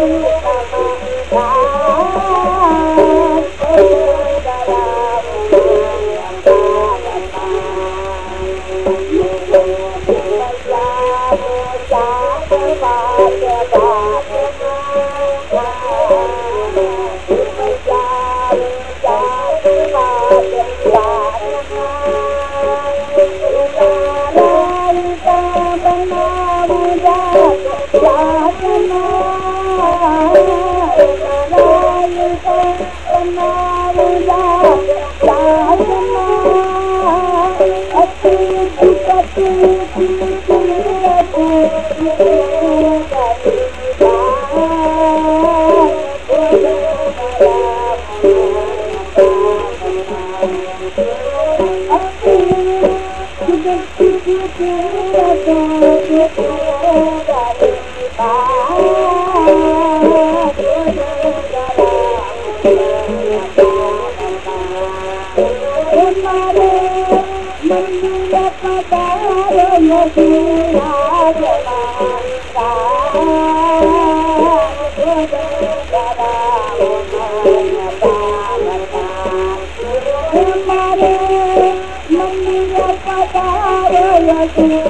Thank you. Bye-bye. रोम जाम पारो लखा